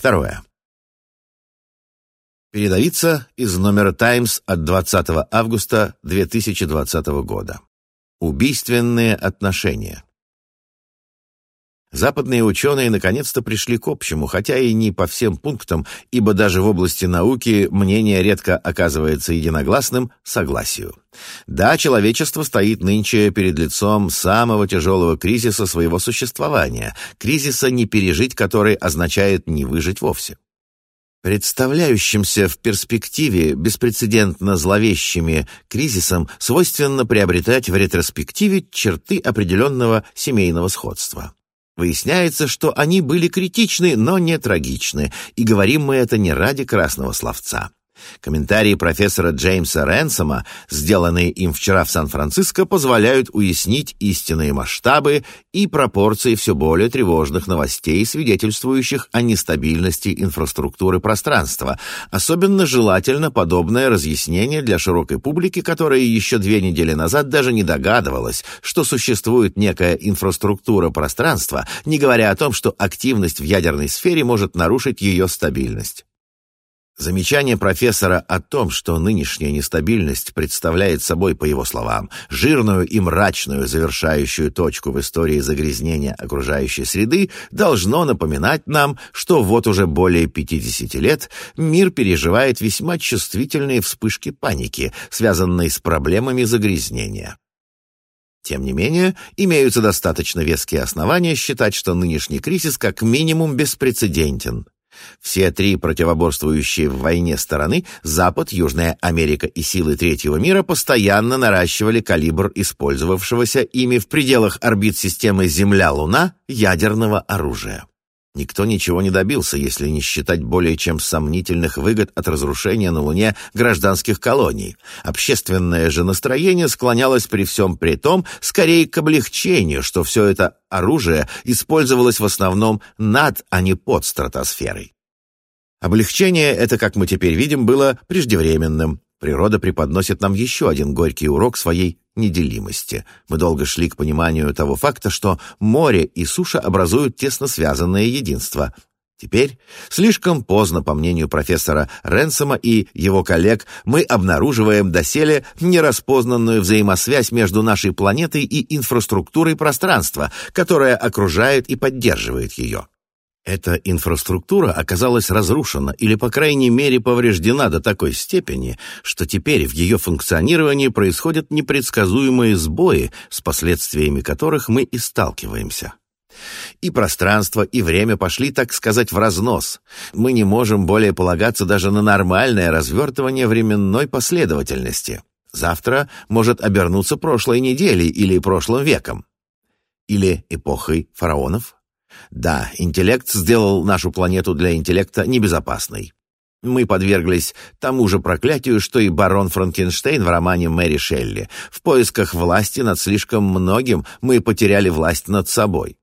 Второе. Передовица из номера «Таймс» от 20 августа 2020 года. Убийственные отношения. Западные ученые наконец-то пришли к общему, хотя и не по всем пунктам, ибо даже в области науки мнение редко оказывается единогласным согласию. Да, человечество стоит нынче перед лицом самого тяжелого кризиса своего существования, кризиса, не пережить который означает не выжить вовсе. Представляющимся в перспективе беспрецедентно зловещими кризисом свойственно приобретать в ретроспективе черты определенного семейного сходства. Выясняется, что они были критичны, но не трагичны, и говорим мы это не ради красного словца. Комментарии профессора Джеймса Ренсома, сделанные им вчера в Сан-Франциско, позволяют уяснить истинные масштабы и пропорции все более тревожных новостей, свидетельствующих о нестабильности инфраструктуры пространства. Особенно желательно подобное разъяснение для широкой публики, которая еще две недели назад даже не догадывалась, что существует некая инфраструктура пространства, не говоря о том, что активность в ядерной сфере может нарушить ее стабильность. Замечание профессора о том, что нынешняя нестабильность представляет собой, по его словам, жирную и мрачную завершающую точку в истории загрязнения окружающей среды, должно напоминать нам, что вот уже более 50 лет мир переживает весьма чувствительные вспышки паники, связанные с проблемами загрязнения. Тем не менее, имеются достаточно веские основания считать, что нынешний кризис как минимум беспрецедентен все три противоборствующие в войне стороны, Запад, Южная Америка и силы Третьего мира, постоянно наращивали калибр использовавшегося ими в пределах орбит системы Земля-Луна ядерного оружия. Никто ничего не добился, если не считать более чем сомнительных выгод от разрушения на Луне гражданских колоний. Общественное же настроение склонялось при всем при том скорее к облегчению, что все это оружие использовалось в основном над, а не под стратосферой. Облегчение это, как мы теперь видим, было преждевременным. Природа преподносит нам еще один горький урок своей неделимости. Мы долго шли к пониманию того факта, что море и суша образуют тесно связанное единство. Теперь, слишком поздно, по мнению профессора Ренсома и его коллег, мы обнаруживаем доселе нераспознанную взаимосвязь между нашей планетой и инфраструктурой пространства, которая окружает и поддерживает ее. Эта инфраструктура оказалась разрушена или, по крайней мере, повреждена до такой степени, что теперь в ее функционировании происходят непредсказуемые сбои, с последствиями которых мы и сталкиваемся. И пространство, и время пошли, так сказать, в разнос. Мы не можем более полагаться даже на нормальное развертывание временной последовательности. Завтра может обернуться прошлой неделей или прошлым веком. Или эпохой фараонов. Да, интеллект сделал нашу планету для интеллекта небезопасной. Мы подверглись тому же проклятию, что и барон Франкенштейн в романе Мэри Шелли. В поисках власти над слишком многим мы потеряли власть над собой.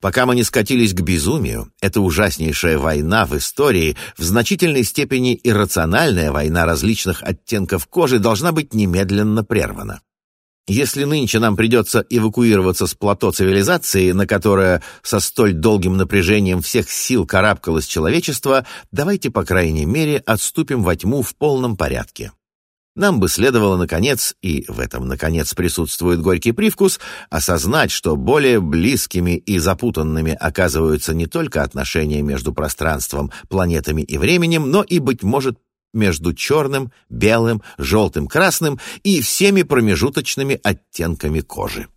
Пока мы не скатились к безумию, эта ужаснейшая война в истории, в значительной степени иррациональная война различных оттенков кожи, должна быть немедленно прервана. Если нынче нам придется эвакуироваться с плато цивилизации, на которое со столь долгим напряжением всех сил карабкалось человечество, давайте, по крайней мере, отступим во тьму в полном порядке. Нам бы следовало, наконец, и в этом, наконец, присутствует горький привкус, осознать, что более близкими и запутанными оказываются не только отношения между пространством, планетами и временем, но и, быть может, между черным, белым, желтым, красным и всеми промежуточными оттенками кожи.